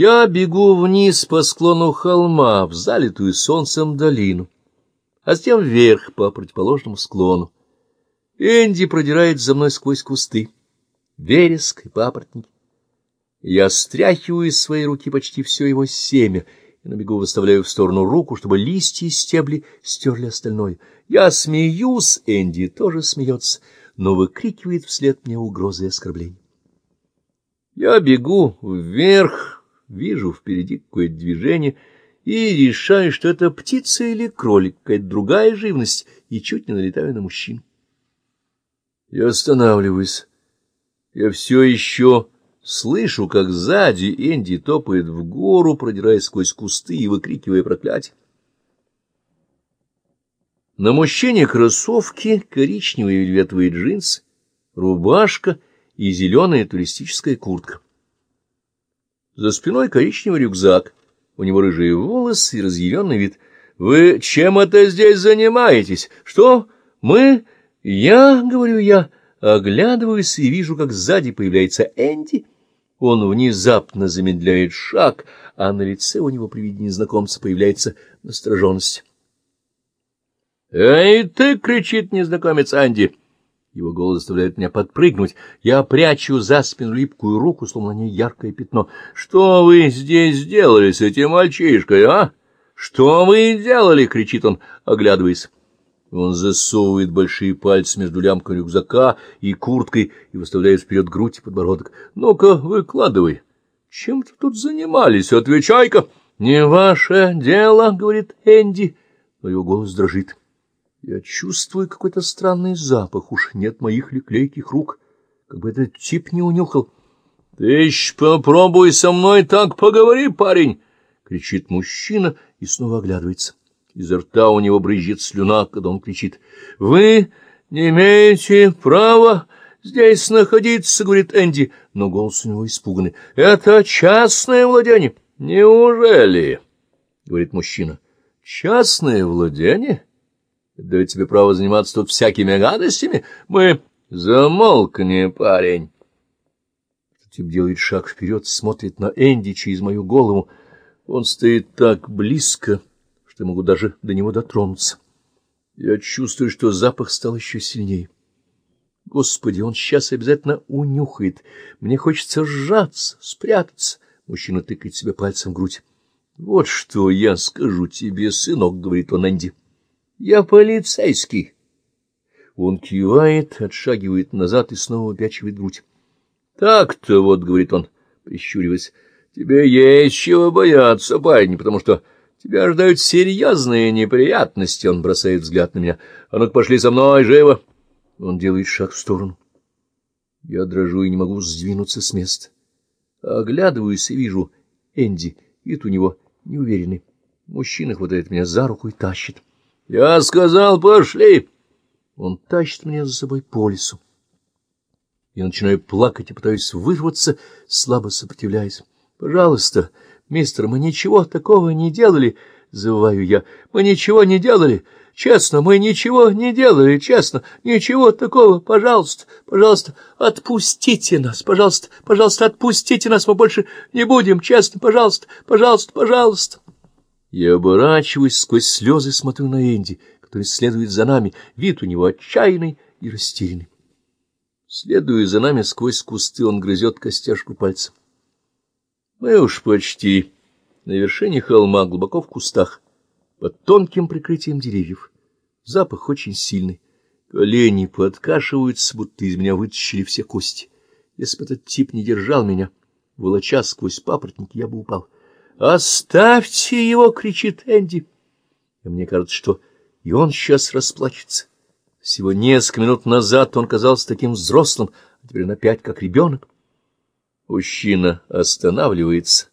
Я бегу вниз по склону холма, в залитую солнцем долину, а затем вверх по противоположному склону. Энди продирает за мной сквозь кусты, вереск и папоротники. Я стряхиваю из своей руки почти все его семя и на бегу выставляю в сторону руку, чтобы листья и стебли стерли остальное. Я смеюсь, Энди тоже смеется, но выкрикивает вслед мне угрозы и оскорбления. Я бегу вверх, вижу впереди какое-то движение и решаю, что это птица или кролик, какая-то другая живность, и чуть не налетаю на мужчин. Я останавливаюсь. Я все еще слышу, как сзади Энди топает в гору, продираясь сквозь кусты и выкрикивая проклятие. На мужчине кроссовки, коричневые вельветовые джинсы, рубашка и зеленая туристическая куртка. За спиной коричневый рюкзак, у него рыжие волосы и разъяренный вид. «Вы чем это здесь занимаетесь? Что? Мы? Я?» — говорю я, оглядываюсь и вижу, как сзади появляется Энди. Он внезапно замедляет шаг, а на лице у него при виде незнакомца появляется настороженность. «Эй, ты!» — кричит незнакомец Анди. Его голос заставляет меня подпрыгнуть. Я прячу за спину липкую руку, словно не яркое пятно. «Что вы здесь сделали с этим мальчишкой, а? Что вы делали?» — кричит он, оглядываясь. Он засовывает большие пальцы между лямкой рюкзака и курткой и выставляет вперед грудь и подбородок. «Ну-ка, выкладывай. Чем ты тут занимались? Отвечай-ка!» «Не ваше дело», — говорит Энди, но его голос дрожит. Я чувствую какой-то странный запах, уж нет моих ли клейких рук, как бы этот тип не унюхал. — Ты ж попробуй со мной так поговори, парень! — кричит мужчина и снова оглядывается. Изо рта у него брызжет слюна, когда он кричит. — Вы не имеете права здесь находиться, — говорит Энди, но голос у него испуганный. — Это частное владение. — Неужели? — говорит мужчина. — Частное владение? — дает тебе право заниматься тут всякими гадостями. Мы... Замолкни, парень. Тип делает шаг вперед, смотрит на Энди через мою голову. Он стоит так близко, что могу даже до него дотронуться. Я чувствую, что запах стал еще сильнее. Господи, он сейчас обязательно унюхает. Мне хочется сжаться, спрятаться. Мужчина тыкает себе пальцем в грудь. — Вот что я скажу тебе, сынок, — говорит он Энди. Я полицейский. Он кивает, отшагивает назад и снова упячивает грудь. Так-то вот, — говорит он, прищуриваясь, — тебе есть чего бояться, парень, потому что тебя ждают серьезные неприятности. Он бросает взгляд на меня. А ну-ка, пошли со мной, живо. Он делает шаг в сторону. Я дрожу и не могу сдвинуться с места. Оглядываюсь и вижу Энди. Вид у него неуверенный. Мужчина хватает меня за руку и тащит. Я сказал, пошли. Он тащит меня за собой по лесу. Я начинаю плакать и пытаюсь вырваться, слабо сопротивляясь. Пожалуйста, мистер, мы ничего такого не делали, завываю я. Мы ничего не делали. Честно, мы ничего не делали, честно. Ничего такого. Пожалуйста, пожалуйста, отпустите нас. Пожалуйста, пожалуйста, отпустите нас. Мы больше не будем, честно. Пожалуйста, пожалуйста, пожалуйста. Я оборачиваюсь, сквозь слезы смотрю на Энди, который следует за нами. Вид у него отчаянный и растерянный. Следуя за нами сквозь кусты, он грызет костяшку пальца. Мы уж почти на вершине холма, глубоко в кустах, под тонким прикрытием деревьев. Запах очень сильный. Колени подкашиваются, будто из меня вытащили все кости. Если бы этот тип не держал меня, волоча сквозь папоротники, я бы упал. «Оставьте его!» — кричит Энди. И мне кажется, что и он сейчас расплачется. Всего несколько минут назад он казался таким взрослым, а теперь он опять как ребенок. Мужчина останавливается,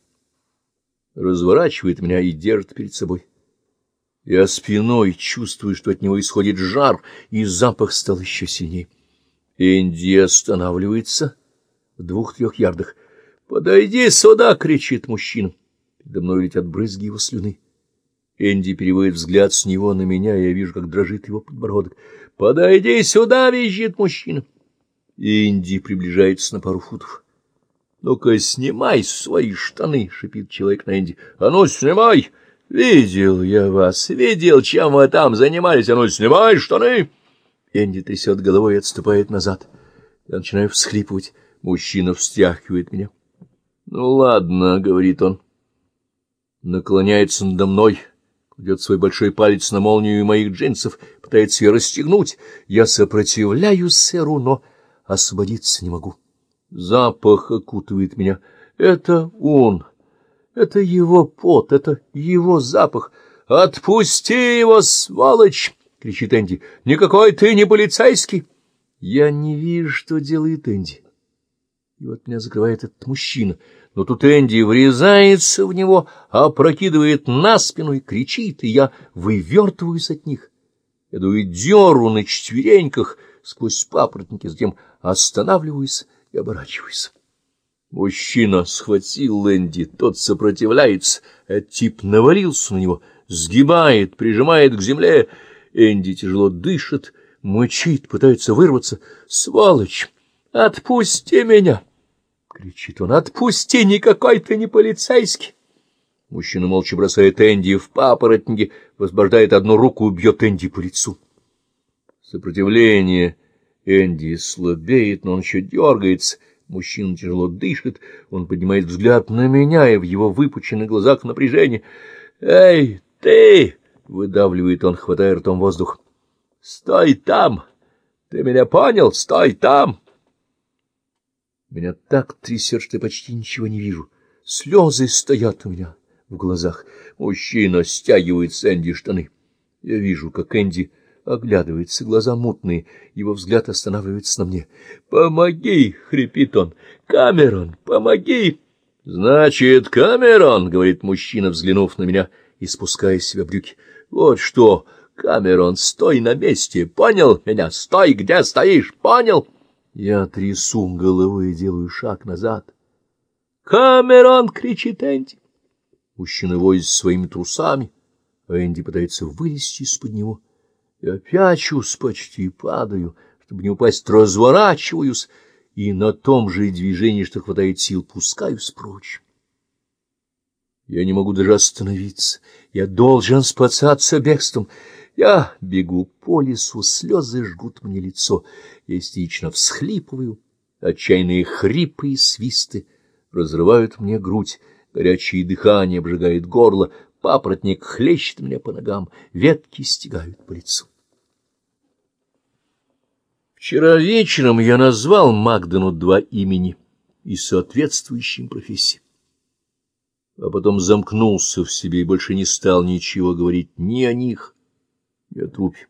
разворачивает меня и держит перед собой. Я спиной чувствую, что от него исходит жар, и запах стал еще сильнее. Энди останавливается в двух-трех ярдах. «Подойди сюда!» — кричит мужчина. Передо мной летят брызги его слюны. Энди переводит взгляд с него на меня, и я вижу, как дрожит его подбородок. «Подойди сюда!» — визжит мужчина. Энди приближается на пару футов. Ну-ка, снимай свои штаны, — шипит человек на Энди. — А ну, снимай! Видел я вас, видел, чем вы там занимались. А ну, снимай штаны! Энди трясет головой и отступает назад. Я начинаю всхлипывать. Мужчина встряхивает меня. — Ну, ладно, — говорит он. Наклоняется надо мной, кладет свой большой палец на молнию моих джинсов, пытается ее расстегнуть. Я сопротивляюсь сэру, но освободиться не могу. Запах окутывает меня. Это он. Это его пот, это его запах. «Отпусти его, сволочь!» — кричит Энди. «Никакой ты не полицейский!» Я не вижу, что делает Энди. И вот меня закрывает этот мужчина. Но тут Энди врезается в него, опрокидывает на спину и кричит, и я вывертываюсь от них. Я дую деру на четвереньках сквозь папоротники, затем останавливаюсь и оборачиваюсь. Мужчина схватил Лэнди, тот сопротивляется, этот тип навалился на него, сгибает, прижимает к земле. Энди тяжело дышит, мычит, пытается вырваться. «Сволочь! Отпусти меня!» — кричит он. «Отпусти! Никакой ты не полицейский!» Мужчина молча бросает Энди в папоротники, возбуждает одну руку и бьет Энди по лицу. Сопротивление Энди слабеет, но он еще дергается. Мужчина тяжело дышит, он поднимает взгляд на меня, и в его выпученных глазах напряжение. «Эй, ты!» — выдавливает он, хватая ртом воздух. «Стой там! Ты меня понял? Стой там!» Меня так трясет, что я почти ничего не вижу. Слезы стоят у меня в глазах. Мужчина стягивает с Энди штаны. Я вижу, как Энди оглядывается, глаза мутные, его взгляд останавливается на мне. «Помоги!» — хрипит он. «Камерон, помоги!» «Значит, Камерон!» — говорит мужчина, взглянув на меня и спуская с себя брюки. «Вот что, Камерон, стой на месте! Понял меня? Стой, где стоишь! Понял?» Я трясу головой и делаю шаг назад. «Камерон!» — кричит Энди. Мужчина возит своими трусами, а Энди пытается вылезти из-под него. Я пячусь, почти падаю, чтобы не упасть, разворачиваюсь, и на том же движении, что хватает сил, пускаюсь прочь. Я не могу даже остановиться. Я должен спасаться бегством. Я бегу по лесу, слезы жгут мне лицо. Я истерично всхлипываю, отчаянные хрипы и свисты разрывают мне грудь, горячее дыхание обжигает горло, папоротник хлещет меня по ногам, ветки стегают по лицу. Вчера вечером я назвал Магдену два имени и соответствующим профессиям. А потом замкнулся в себе и больше не стал ничего говорить ни о них, ни о трупе.